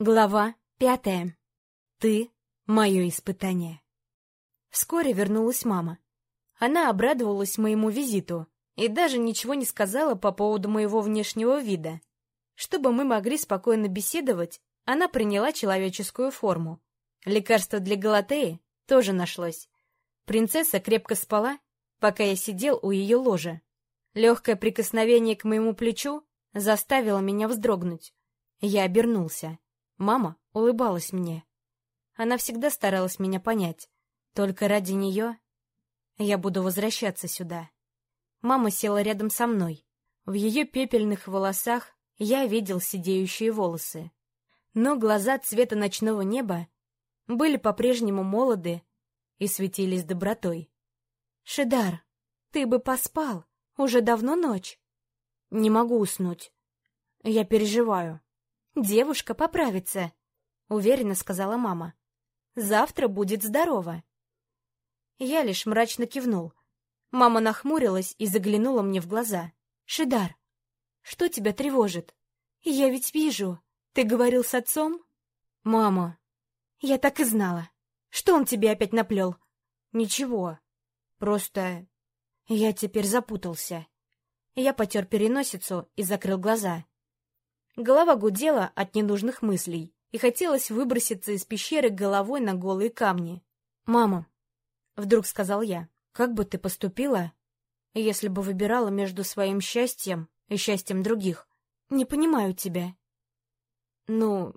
Глава пятая. Ты — мое испытание. Вскоре вернулась мама. Она обрадовалась моему визиту и даже ничего не сказала по поводу моего внешнего вида. Чтобы мы могли спокойно беседовать, она приняла человеческую форму. Лекарство для Галатеи тоже нашлось. Принцесса крепко спала, пока я сидел у ее ложа. Легкое прикосновение к моему плечу заставило меня вздрогнуть. Я обернулся. Мама улыбалась мне. Она всегда старалась меня понять. Только ради нее я буду возвращаться сюда. Мама села рядом со мной. В ее пепельных волосах я видел сидеющие волосы. Но глаза цвета ночного неба были по-прежнему молоды и светились добротой. «Шидар, ты бы поспал, уже давно ночь». «Не могу уснуть. Я переживаю». «Девушка поправится», — уверенно сказала мама. «Завтра будет здорова». Я лишь мрачно кивнул. Мама нахмурилась и заглянула мне в глаза. «Шидар, что тебя тревожит? Я ведь вижу. Ты говорил с отцом?» «Мама». «Я так и знала. Что он тебе опять наплел?» «Ничего. Просто я теперь запутался». Я потер переносицу и закрыл глаза. Голова гудела от ненужных мыслей, и хотелось выброситься из пещеры головой на голые камни. «Мама», — вдруг сказал я, — «как бы ты поступила, если бы выбирала между своим счастьем и счастьем других? Не понимаю тебя». «Ну...»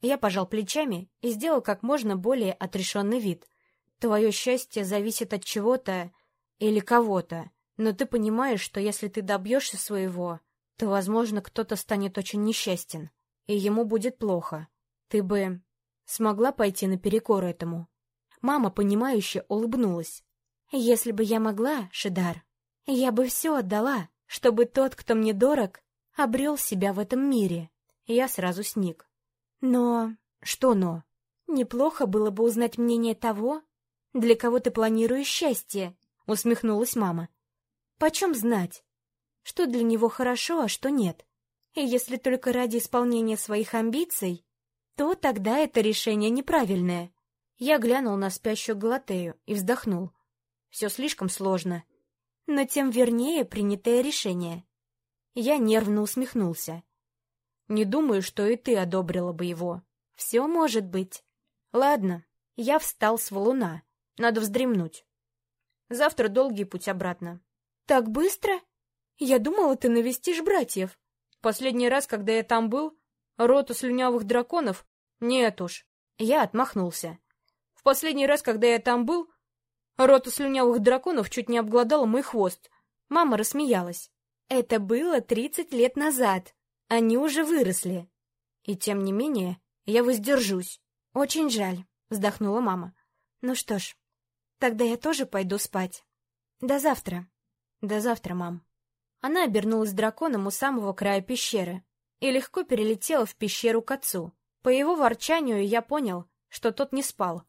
Я пожал плечами и сделал как можно более отрешенный вид. «Твое счастье зависит от чего-то или кого-то, но ты понимаешь, что если ты добьешься своего, то, возможно, кто-то станет очень несчастен, и ему будет плохо. Ты бы смогла пойти наперекор этому?» Мама, понимающе улыбнулась. «Если бы я могла, Шидар, я бы все отдала, чтобы тот, кто мне дорог, обрел себя в этом мире». Я сразу сник. «Но...» «Что но?» «Неплохо было бы узнать мнение того, для кого ты планируешь счастье», — усмехнулась мама. «Почем знать? Что для него хорошо, а что нет. И если только ради исполнения своих амбиций, то тогда это решение неправильное. Я глянул на спящую Галатею и вздохнул. Все слишком сложно. Но тем вернее принятое решение. Я нервно усмехнулся. Не думаю, что и ты одобрила бы его. Все может быть. Ладно, я встал с валуна. Надо вздремнуть. Завтра долгий путь обратно. Так быстро? Я думала, ты навестишь братьев. Последний раз, когда я там был, рота слюнявых драконов? Нет уж. Я отмахнулся. В последний раз, когда я там был, рота слюнявых драконов чуть не обглодала мой хвост. Мама рассмеялась. Это было тридцать лет назад. Они уже выросли. И тем не менее, я воздержусь. Очень жаль, вздохнула мама. Ну что ж, тогда я тоже пойду спать. До завтра. До завтра, мам. Она обернулась драконом у самого края пещеры и легко перелетела в пещеру к отцу. По его ворчанию я понял, что тот не спал.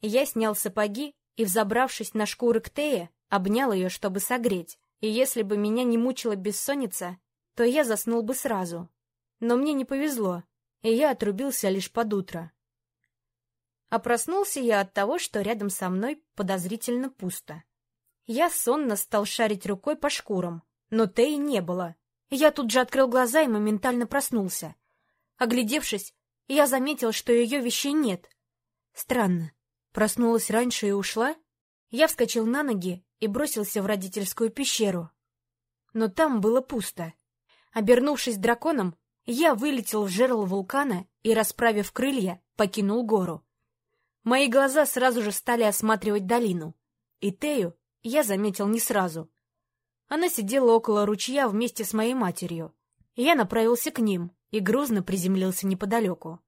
Я снял сапоги и, взобравшись на шкуры Ктея, обнял ее, чтобы согреть. И если бы меня не мучила бессонница, то я заснул бы сразу. Но мне не повезло, и я отрубился лишь под утро. А проснулся я от того, что рядом со мной подозрительно пусто. Я сонно стал шарить рукой по шкурам, но Теи не было. Я тут же открыл глаза и моментально проснулся. Оглядевшись, я заметил, что ее вещей нет. Странно. Проснулась раньше и ушла? Я вскочил на ноги и бросился в родительскую пещеру. Но там было пусто. Обернувшись драконом, я вылетел в жерло вулкана и, расправив крылья, покинул гору. Мои глаза сразу же стали осматривать долину. И Тею я заметил не сразу. Она сидела около ручья вместе с моей матерью. Я направился к ним и грузно приземлился неподалеку.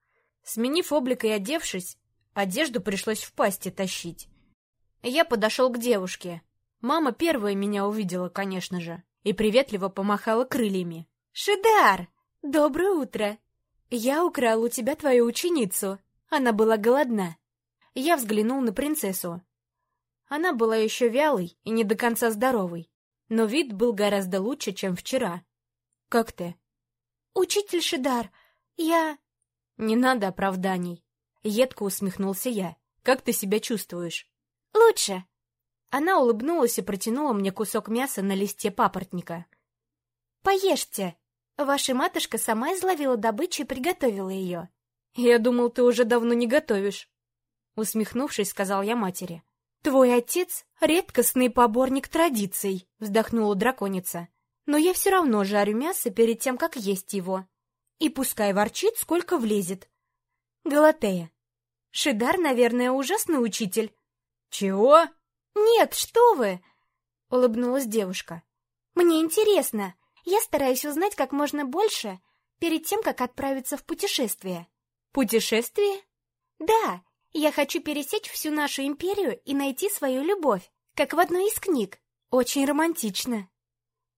Сменив облик и одевшись, одежду пришлось в пасти тащить. Я подошел к девушке. Мама первая меня увидела, конечно же, и приветливо помахала крыльями. «Шидар! Доброе утро! Я украл у тебя твою ученицу. Она была голодна». Я взглянул на принцессу. Она была еще вялой и не до конца здоровой но вид был гораздо лучше, чем вчера. «Как ты?» «Учитель Шидар, я...» Не надо оправданий. Едко усмехнулся я. Как ты себя чувствуешь? Лучше. Она улыбнулась и протянула мне кусок мяса на листе папоротника. Поешьте. Ваша матушка сама изловила добычу и приготовила ее. Я думал, ты уже давно не готовишь. Усмехнувшись, сказал я матери. «Твой отец — редкостный поборник традиций», — вздохнула драконица. «Но я все равно жарю мясо перед тем, как есть его. И пускай ворчит, сколько влезет». Галатея. Шидар, наверное, ужасный учитель. «Чего?» «Нет, что вы!» — улыбнулась девушка. «Мне интересно. Я стараюсь узнать как можно больше перед тем, как отправиться в путешествие». «Путешествие?» «Да, я хочу пересечь всю нашу империю и найти свою любовь, как в одной из книг. Очень романтично.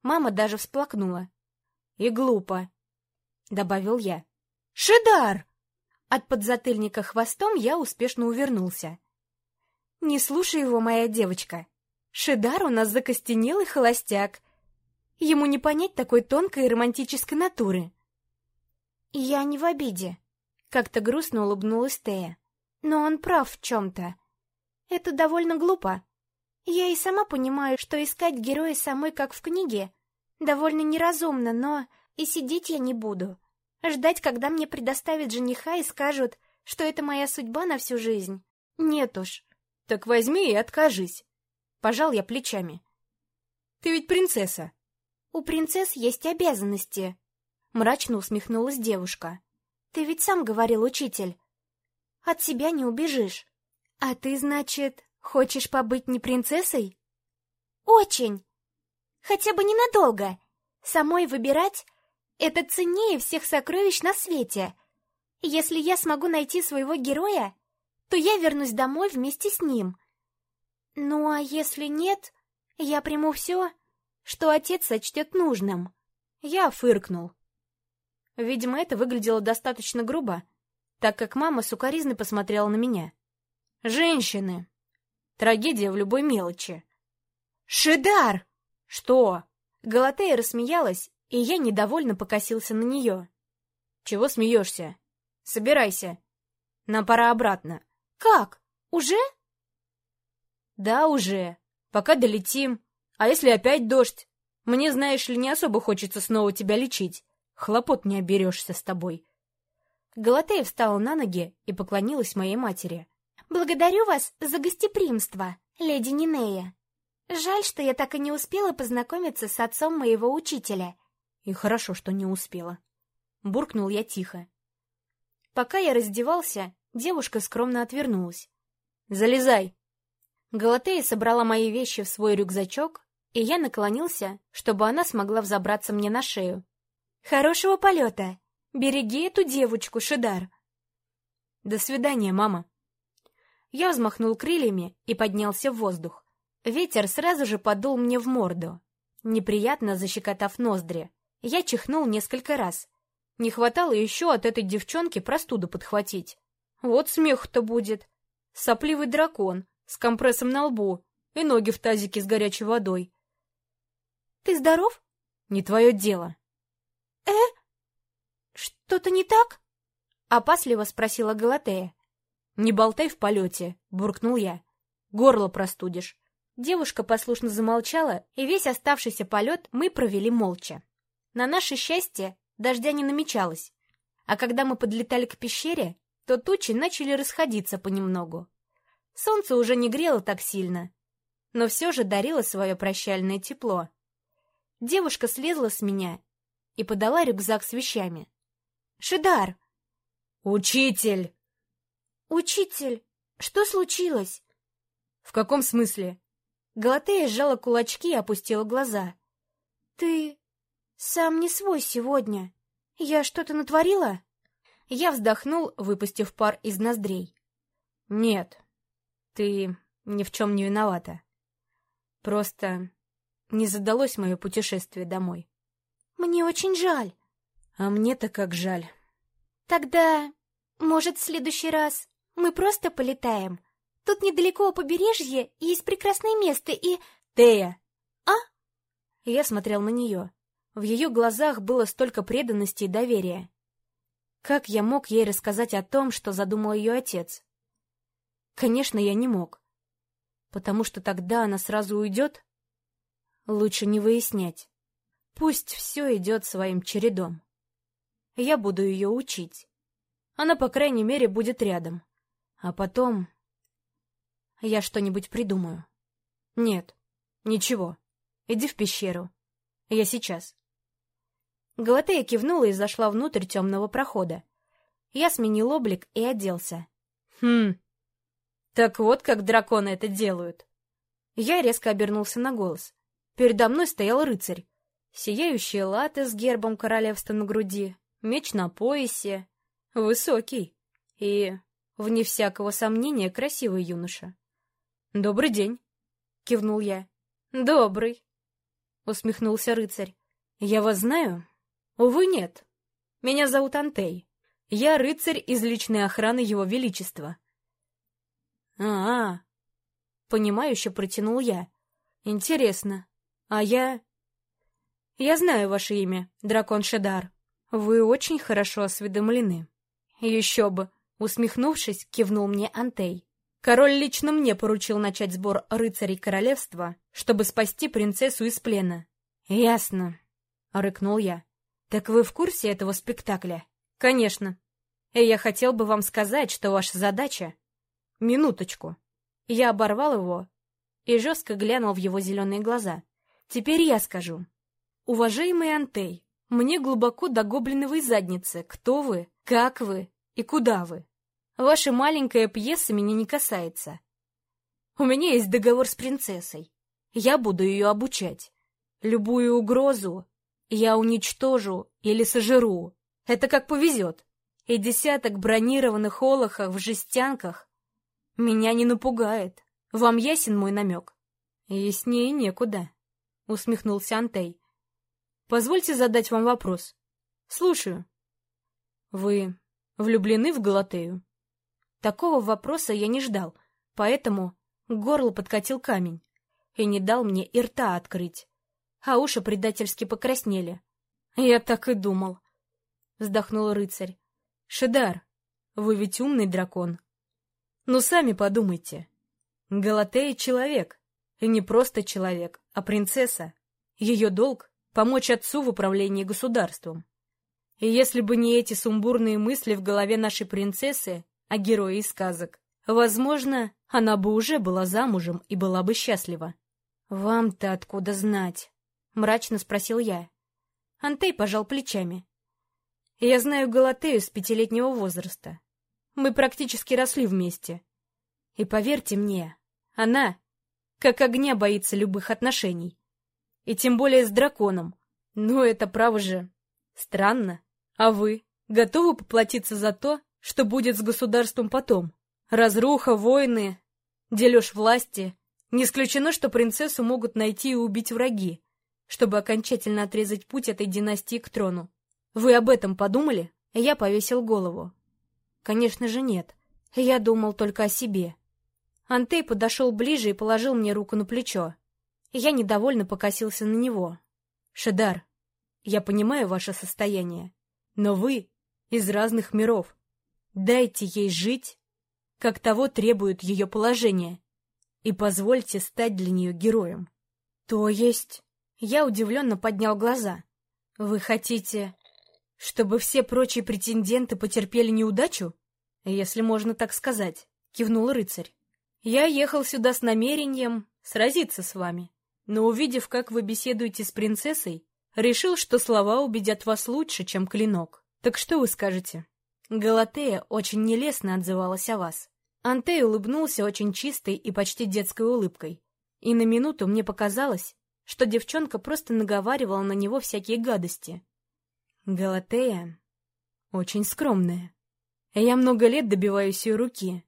Мама даже всплакнула. И глупо, добавил я. Шидар! От подзатыльника хвостом я успешно увернулся. Не слушай его, моя девочка. Шидар у нас закостенелый холостяк. Ему не понять такой тонкой и романтической натуры. Я не в обиде. Как-то грустно улыбнулась Тея. Но он прав в чем-то. Это довольно глупо. Я и сама понимаю, что искать героя самой, как в книге, довольно неразумно, но и сидеть я не буду. Ждать, когда мне предоставят жениха и скажут, что это моя судьба на всю жизнь. Нет уж. Так возьми и откажись. Пожал я плечами. Ты ведь принцесса. У принцесс есть обязанности. Мрачно усмехнулась девушка. Ты ведь сам говорил, учитель, от себя не убежишь. А ты, значит, хочешь побыть не принцессой? Очень. Хотя бы ненадолго. Самой выбирать — это ценнее всех сокровищ на свете. Если я смогу найти своего героя, то я вернусь домой вместе с ним. Ну а если нет, я приму все, что отец сочтет нужным. Я фыркнул. Видимо, это выглядело достаточно грубо, так как мама сукоризной посмотрела на меня. «Женщины! Трагедия в любой мелочи!» «Шидар!» «Что?» Галатея рассмеялась, и я недовольно покосился на нее. «Чего смеешься? Собирайся. Нам пора обратно». «Как? Уже?» «Да, уже. Пока долетим. А если опять дождь? Мне, знаешь ли, не особо хочется снова тебя лечить. Хлопот не оберешься с тобой. Галатея встала на ноги и поклонилась моей матери. «Благодарю вас за гостеприимство, леди Нинея. Жаль, что я так и не успела познакомиться с отцом моего учителя». «И хорошо, что не успела». Буркнул я тихо. Пока я раздевался, девушка скромно отвернулась. «Залезай!» Галатея собрала мои вещи в свой рюкзачок, и я наклонился, чтобы она смогла взобраться мне на шею. «Хорошего полета!» Береги эту девочку, Шидар. До свидания, мама. Я взмахнул крыльями и поднялся в воздух. Ветер сразу же подул мне в морду, неприятно защекотав ноздри. Я чихнул несколько раз. Не хватало еще от этой девчонки простуду подхватить. Вот смех-то будет. Сопливый дракон с компрессом на лбу и ноги в тазике с горячей водой. «Ты здоров?» «Не твое дело». «Что-то не так?» — опасливо спросила Галатея. «Не болтай в полете», — буркнул я. «Горло простудишь». Девушка послушно замолчала, и весь оставшийся полет мы провели молча. На наше счастье дождя не намечалось, а когда мы подлетали к пещере, то тучи начали расходиться понемногу. Солнце уже не грело так сильно, но все же дарило свое прощальное тепло. Девушка слезла с меня и подала рюкзак с вещами. Шидар!» «Учитель!» «Учитель, что случилось?» «В каком смысле?» Галатея сжала кулачки и опустила глаза. «Ты сам не свой сегодня. Я что-то натворила?» Я вздохнул, выпустив пар из ноздрей. «Нет, ты ни в чем не виновата. Просто не задалось мое путешествие домой». «Мне очень жаль. А мне-то как жаль. Тогда, может, в следующий раз мы просто полетаем? Тут недалеко у побережья есть прекрасное место и... Тея! А? Я смотрел на нее. В ее глазах было столько преданности и доверия. Как я мог ей рассказать о том, что задумал ее отец? Конечно, я не мог. Потому что тогда она сразу уйдет? Лучше не выяснять. Пусть все идет своим чередом. Я буду ее учить. Она, по крайней мере, будет рядом. А потом... Я что-нибудь придумаю. Нет, ничего. Иди в пещеру. Я сейчас. Галатея кивнула и зашла внутрь темного прохода. Я сменил облик и оделся. Хм, так вот как драконы это делают. Я резко обернулся на голос. Передо мной стоял рыцарь. Сияющие латы с гербом королевства на груди, меч на поясе, высокий и, вне всякого сомнения, красивый юноша. «Добрый день», — кивнул я. «Добрый», — усмехнулся рыцарь. «Я вас знаю?» «Увы, нет. Меня зовут Антей. Я рыцарь из личной охраны Его Величества». «А-а», — понимающе протянул я. «Интересно. А я...» «Я знаю ваше имя, дракон Шедар. Вы очень хорошо осведомлены». «Еще бы!» — усмехнувшись, кивнул мне Антей. «Король лично мне поручил начать сбор рыцарей королевства, чтобы спасти принцессу из плена». «Ясно», — рыкнул я. «Так вы в курсе этого спектакля?» «Конечно. И я хотел бы вам сказать, что ваша задача...» «Минуточку». Я оборвал его и жестко глянул в его зеленые глаза. «Теперь я скажу. Уважаемый Антей, мне глубоко до гоблиновой задницы. Кто вы? Как вы? И куда вы? Ваша маленькая пьеса меня не касается. У меня есть договор с принцессой. Я буду ее обучать. Любую угрозу я уничтожу или сожру. Это как повезет. И десяток бронированных олохов в жестянках меня не напугает. Вам ясен мой намек? Яснее некуда, усмехнулся Антей. Позвольте задать вам вопрос. Слушаю. Вы влюблены в Галатею? Такого вопроса я не ждал, поэтому к горлу подкатил камень и не дал мне и рта открыть, а уши предательски покраснели. Я так и думал. Вздохнул рыцарь. Шедар, вы ведь умный дракон. Ну, сами подумайте. Галатея — человек. И не просто человек, а принцесса. Ее долг — помочь отцу в управлении государством. И если бы не эти сумбурные мысли в голове нашей принцессы, о герое из сказок, возможно, она бы уже была замужем и была бы счастлива. «Вам-то откуда знать?» — мрачно спросил я. Антей пожал плечами. «Я знаю Галатею с пятилетнего возраста. Мы практически росли вместе. И поверьте мне, она, как огня, боится любых отношений. И тем более с драконом. Ну, это право же. Странно. А вы готовы поплатиться за то, что будет с государством потом? Разруха, войны, дележ власти. Не исключено, что принцессу могут найти и убить враги, чтобы окончательно отрезать путь этой династии к трону. Вы об этом подумали? Я повесил голову. Конечно же нет. Я думал только о себе. Антей подошел ближе и положил мне руку на плечо. Я недовольно покосился на него. «Шедар, я понимаю ваше состояние, но вы из разных миров. Дайте ей жить, как того требует ее положение, и позвольте стать для нее героем». «То есть...» Я удивленно поднял глаза. «Вы хотите, чтобы все прочие претенденты потерпели неудачу? Если можно так сказать», — кивнул рыцарь. «Я ехал сюда с намерением сразиться с вами, но увидев, как вы беседуете с принцессой, решил, что слова убедят вас лучше, чем клинок. Так что вы скажете?» Галатея очень нелестно отзывалась о вас. Антей улыбнулся очень чистой и почти детской улыбкой. И на минуту мне показалось, что девчонка просто наговаривала на него всякие гадости. Галатея очень скромная. Я много лет добиваюсь ее руки.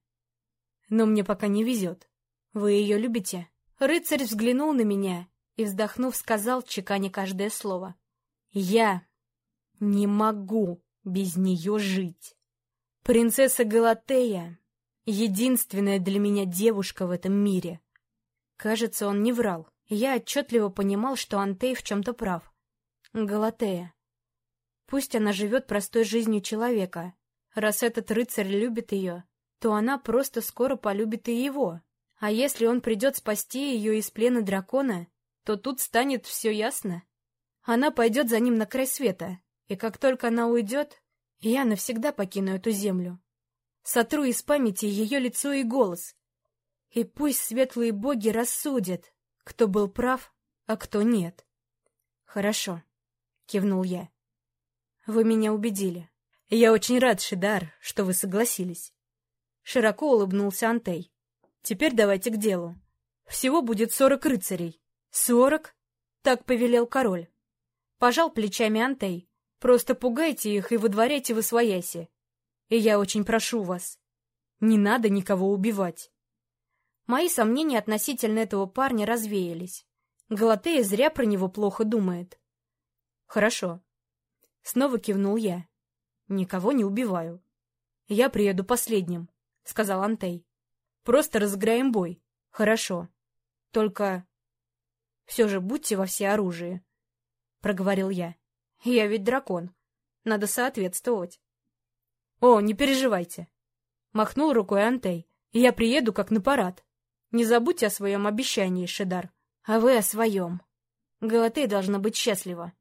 Но мне пока не везет. Вы ее любите? Рыцарь взглянул на меня и, вздохнув, сказал, чеканя каждое слово. Я не могу без нее жить. Принцесса Галатея — единственная для меня девушка в этом мире. Кажется, он не врал. Я отчетливо понимал, что Антей в чем-то прав. Галатея. Пусть она живет простой жизнью человека. Раз этот рыцарь любит ее, то она просто скоро полюбит и его. А если он придет спасти ее из плена дракона, то тут станет все ясно. Она пойдет за ним на край света, и как только она уйдет, я навсегда покину эту землю. Сотру из памяти ее лицо и голос. И пусть светлые боги рассудят, кто был прав, а кто нет. Хорошо, кивнул я. Вы меня убедили. Я очень рад, Шидар, что вы согласились. Широко улыбнулся Антей. Теперь давайте к делу. Всего будет сорок рыцарей. Сорок? Так повелел король. Пожал плечами Антей. Просто пугайте их и выдворяйте в освояси. И я очень прошу вас, не надо никого убивать. Мои сомнения относительно этого парня развеялись. Галатея зря про него плохо думает. Хорошо. Снова кивнул я. Никого не убиваю. Я приеду последним, сказал Антей. Просто разыграем бой. Хорошо. Только... Все же будьте во всеоружии, — проговорил я. Я ведь дракон. Надо соответствовать. О, не переживайте. Махнул рукой Антей. Я приеду как на парад. Не забудьте о своем обещании, Шедар. А вы о своем. Галатей должна быть счастлива.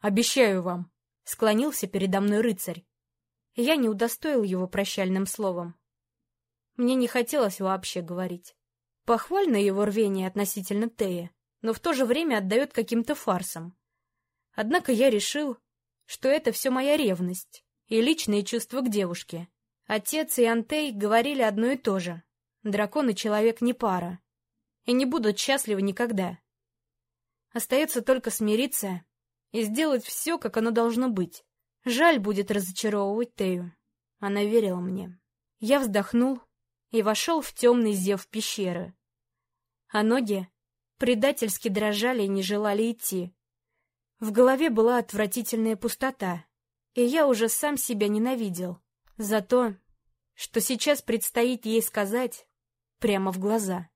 Обещаю вам. Склонился передо мной рыцарь. Я не удостоил его прощальным словом. Мне не хотелось вообще говорить. Похвально его рвение относительно Тея, но в то же время отдает каким-то фарсом. Однако я решил, что это все моя ревность и личные чувства к девушке. Отец и Антей говорили одно и то же. Дракон и человек не пара. И не будут счастливы никогда. Остается только смириться и сделать все, как оно должно быть. Жаль будет разочаровывать Тею. Она верила мне. Я вздохнул и вошел в темный зев пещеры. А ноги предательски дрожали и не желали идти. В голове была отвратительная пустота, и я уже сам себя ненавидел за то, что сейчас предстоит ей сказать прямо в глаза.